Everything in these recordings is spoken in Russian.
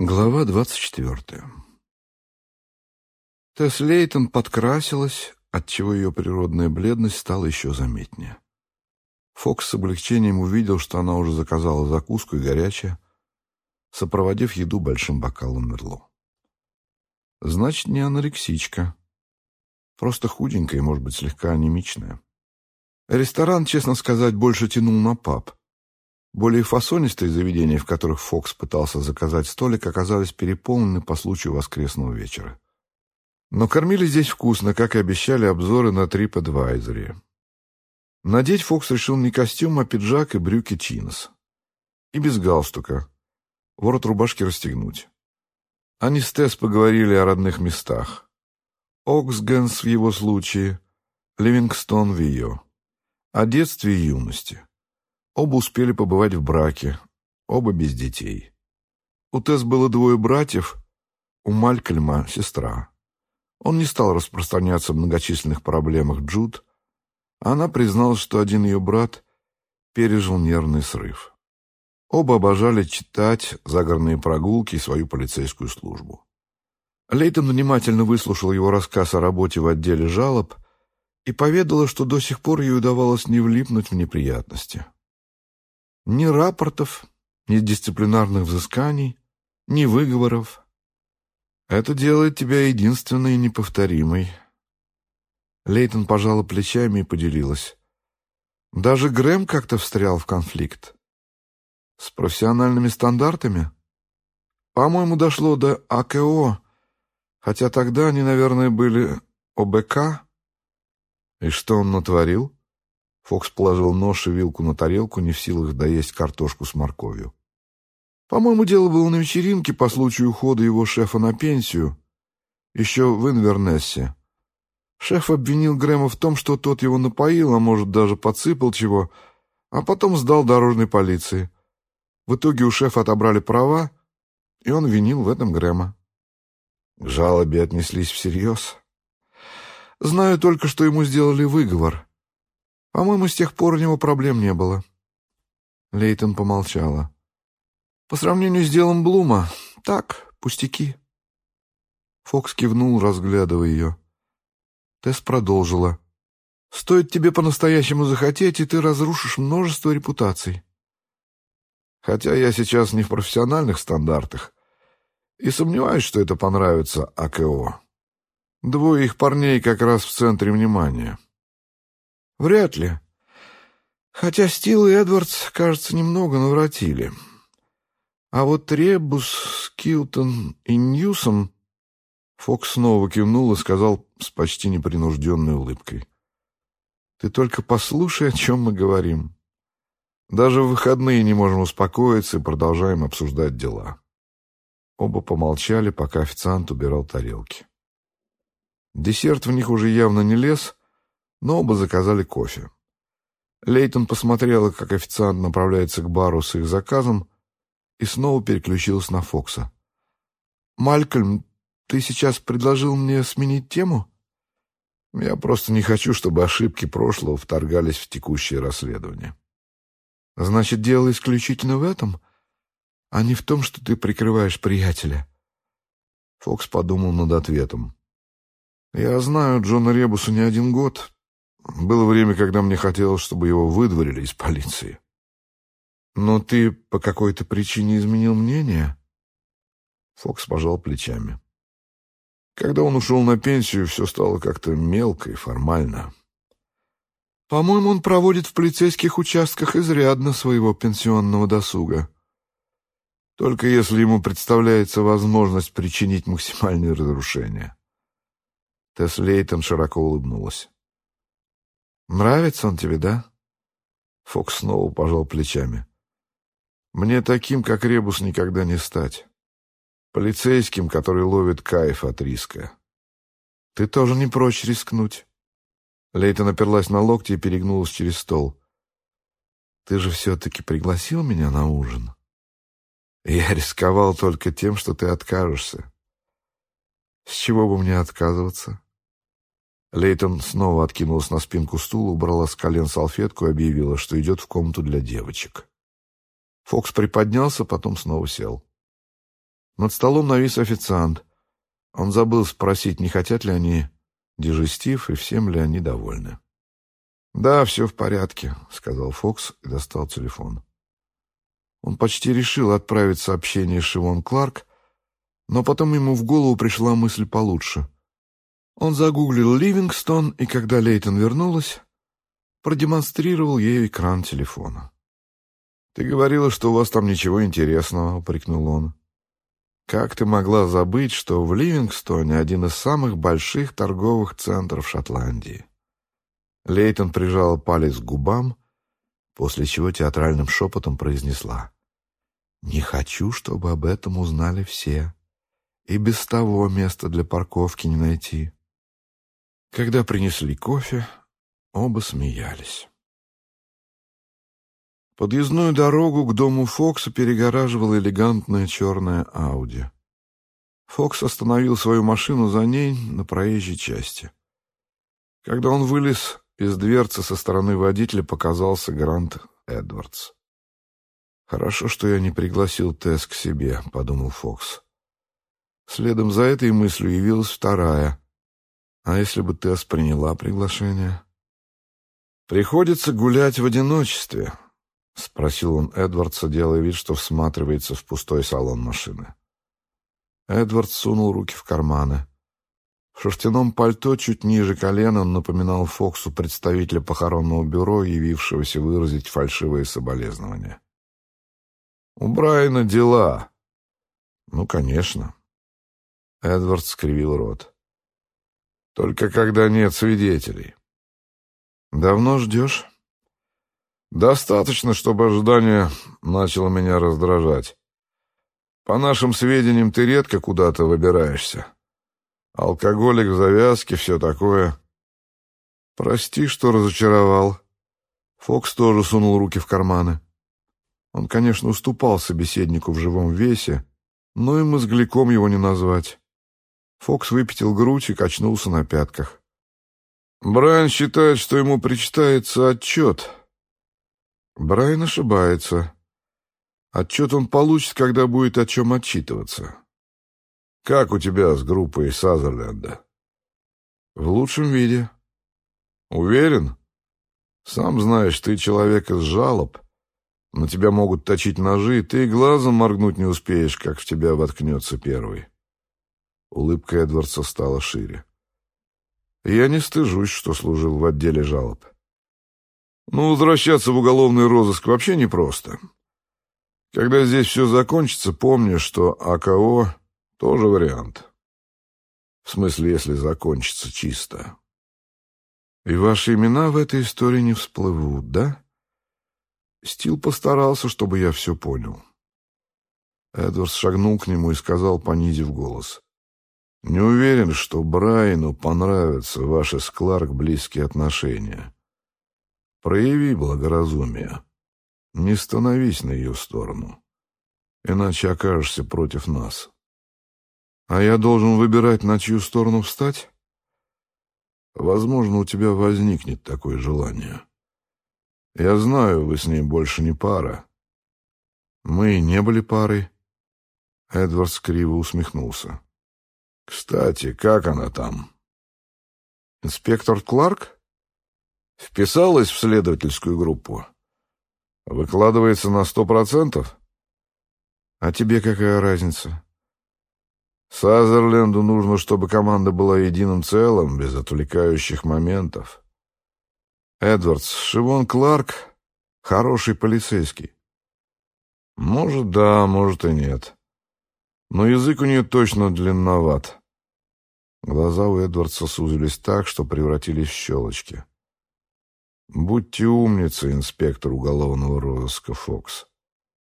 Глава двадцать четвертая. Тесс Лейтон подкрасилась, отчего ее природная бледность стала еще заметнее. Фокс с облегчением увидел, что она уже заказала закуску и горячее, сопроводив еду большим бокалом мерло. Значит, не анорексичка. Просто худенькая и, может быть, слегка анемичная. Ресторан, честно сказать, больше тянул на паб. Более фасонистые заведения, в которых Фокс пытался заказать столик, оказались переполнены по случаю воскресного вечера. Но кормили здесь вкусно, как и обещали обзоры на TripAdvisor. Надеть Фокс решил не костюм, а пиджак и брюки чинос. И без галстука. Ворот рубашки расстегнуть. Они с Тесс поговорили о родных местах. Оксгенс в его случае, Ливингстон в ее. О детстве и юности. Оба успели побывать в браке, оба без детей. У Тесс было двое братьев, у Малькольма — сестра. Он не стал распространяться о многочисленных проблемах Джуд, а она призналась, что один ее брат пережил нервный срыв. Оба обожали читать загородные прогулки и свою полицейскую службу. Лейтон внимательно выслушал его рассказ о работе в отделе жалоб и поведала, что до сих пор ей удавалось не влипнуть в неприятности. Ни рапортов, ни дисциплинарных взысканий, ни выговоров. Это делает тебя единственной и неповторимой. Лейтон пожала плечами и поделилась. Даже Грэм как-то встрял в конфликт. С профессиональными стандартами? По-моему, дошло до АКО, хотя тогда они, наверное, были ОБК. И что он натворил? Фокс положил нож и вилку на тарелку, не в силах доесть картошку с морковью. По-моему, дело было на вечеринке по случаю ухода его шефа на пенсию, еще в Инвернессе. Шеф обвинил Грэма в том, что тот его напоил, а может, даже подсыпал чего, а потом сдал дорожной полиции. В итоге у шефа отобрали права, и он винил в этом Грэма. К жалобе отнеслись всерьез. Знаю только, что ему сделали выговор — по-моему, с тех пор у него проблем не было. Лейтон помолчала. По сравнению с делом Блума, так, пустяки. Фокс кивнул, разглядывая ее. Тесс продолжила. «Стоит тебе по-настоящему захотеть, и ты разрушишь множество репутаций. Хотя я сейчас не в профессиональных стандартах и сомневаюсь, что это понравится АКО. Двое их парней как раз в центре внимания. Вряд ли. Хотя Стил и Эдвардс, кажется, немного навратили. А вот Ребус, Килтон и Ньюсом... Фокс снова кивнул и сказал с почти непринужденной улыбкой. «Ты только послушай, о чем мы говорим. Даже в выходные не можем успокоиться и продолжаем обсуждать дела». Оба помолчали, пока официант убирал тарелки. Десерт в них уже явно не лез, но оба заказали кофе. Лейтон посмотрела, как официант направляется к бару с их заказом, и снова переключилась на Фокса. «Малькольм, ты сейчас предложил мне сменить тему?» «Я просто не хочу, чтобы ошибки прошлого вторгались в текущее расследование». «Значит, дело исключительно в этом, а не в том, что ты прикрываешь приятеля?» Фокс подумал над ответом. «Я знаю Джона Ребуса не один год, было время, когда мне хотелось, чтобы его выдворили из полиции. Но ты по какой-то причине изменил мнение? Фокс пожал плечами. Когда он ушел на пенсию, все стало как-то мелко и формально. По-моему, он проводит в полицейских участках изрядно своего пенсионного досуга. Только если ему представляется возможность причинить максимальные разрушения. Тесс Лейтон широко улыбнулась. Нравится он тебе, да? Фокс снова пожал плечами. Мне таким, как Ребус, никогда не стать. Полицейским, который ловит кайф от риска. Ты тоже не прочь рискнуть. Лейта наперлась на локти и перегнулась через стол. Ты же все-таки пригласил меня на ужин? Я рисковал только тем, что ты откажешься. С чего бы мне отказываться? Лейтон снова откинулась на спинку стула, убрала с колен салфетку и объявила, что идет в комнату для девочек. Фокс приподнялся, потом снова сел. Над столом навис официант. Он забыл спросить, не хотят ли они дежестив и всем ли они довольны. «Да, все в порядке», — сказал Фокс и достал телефон. Он почти решил отправить сообщение Шивон Кларк, но потом ему в голову пришла мысль получше. Он загуглил Ливингстон, и когда Лейтон вернулась, продемонстрировал ей экран телефона. «Ты говорила, что у вас там ничего интересного», — упрекнул он. «Как ты могла забыть, что в Ливингстоне один из самых больших торговых центров Шотландии?» Лейтон прижал палец к губам, после чего театральным шепотом произнесла. «Не хочу, чтобы об этом узнали все. И без того места для парковки не найти». Когда принесли кофе, оба смеялись. Подъездную дорогу к дому Фокса перегораживала элегантная черная Ауди. Фокс остановил свою машину за ней на проезжей части. Когда он вылез из дверцы со стороны водителя, показался Грант Эдвардс. «Хорошо, что я не пригласил Тесс к себе», — подумал Фокс. Следом за этой мыслью явилась вторая. «А если бы Тесс приняла приглашение?» «Приходится гулять в одиночестве», — спросил он Эдвардса, делая вид, что всматривается в пустой салон машины. Эдвард сунул руки в карманы. В шерстяном пальто чуть ниже колена он напоминал Фоксу представителя похоронного бюро, явившегося выразить фальшивые соболезнования. «У Брайана дела». «Ну, конечно». Эдвард скривил рот. «Только когда нет свидетелей». «Давно ждешь?» «Достаточно, чтобы ожидание начало меня раздражать. По нашим сведениям, ты редко куда-то выбираешься». Алкоголик в завязке, все такое. Прости, что разочаровал. Фокс тоже сунул руки в карманы. Он, конечно, уступал собеседнику в живом весе, но и мозгляком его не назвать. Фокс выпятил грудь и качнулся на пятках. Брайан считает, что ему причитается отчет. Брайан ошибается. Отчет он получит, когда будет о чем отчитываться. Как у тебя с группой Сазерленда? В лучшем виде. Уверен? Сам знаешь, ты человек из жалоб. На тебя могут точить ножи, и ты глазом моргнуть не успеешь, как в тебя воткнется первый. Улыбка Эдвардса стала шире. Я не стыжусь, что служил в отделе жалоб. Ну, возвращаться в уголовный розыск вообще непросто. Когда здесь все закончится, помни, что АКО тоже вариант. В смысле, если закончится чисто. И ваши имена в этой истории не всплывут, да? Стил постарался, чтобы я все понял. Эдвардс шагнул к нему и сказал, понизив голос. «Не уверен, что Брайану понравятся ваши с Кларк близкие отношения. Прояви благоразумие. Не становись на ее сторону, иначе окажешься против нас». А я должен выбирать, на чью сторону встать? Возможно, у тебя возникнет такое желание. Я знаю, вы с ней больше не пара. Мы не были парой. Эдвард криво усмехнулся. Кстати, как она там? Инспектор Кларк? Вписалась в следовательскую группу. Выкладывается на сто процентов? А тебе какая разница? Сазерленду нужно, чтобы команда была единым целым, без отвлекающих моментов. Эдвардс, Шивон Кларк — хороший полицейский. Может, да, может и нет. Но язык у нее точно длинноват. Глаза у Эдвардса сузились так, что превратились в щелочки. Будьте умницы, инспектор уголовного розыска Фокс.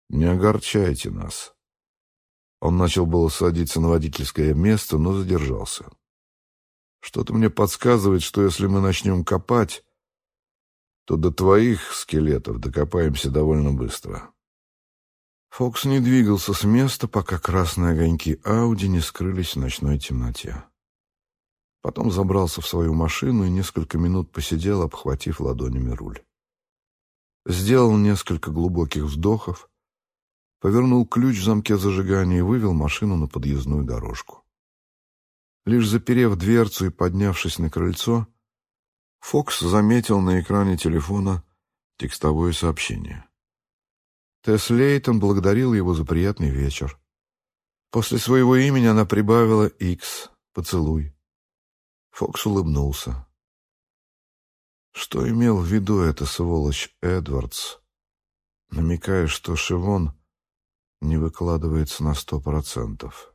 Не огорчайте нас. Он начал было садиться на водительское место, но задержался. Что-то мне подсказывает, что если мы начнем копать, то до твоих скелетов докопаемся довольно быстро. Фокс не двигался с места, пока красные огоньки Ауди не скрылись в ночной темноте. Потом забрался в свою машину и несколько минут посидел, обхватив ладонями руль. Сделал несколько глубоких вдохов, повернул ключ в замке зажигания и вывел машину на подъездную дорожку. Лишь заперев дверцу и поднявшись на крыльцо, Фокс заметил на экране телефона текстовое сообщение. Тесс Лейтон благодарил его за приятный вечер. После своего имени она прибавила «Икс» — «Поцелуй». Фокс улыбнулся. Что имел в виду эта сволочь Эдвардс, намекая, что Шивон не выкладывается на сто процентов?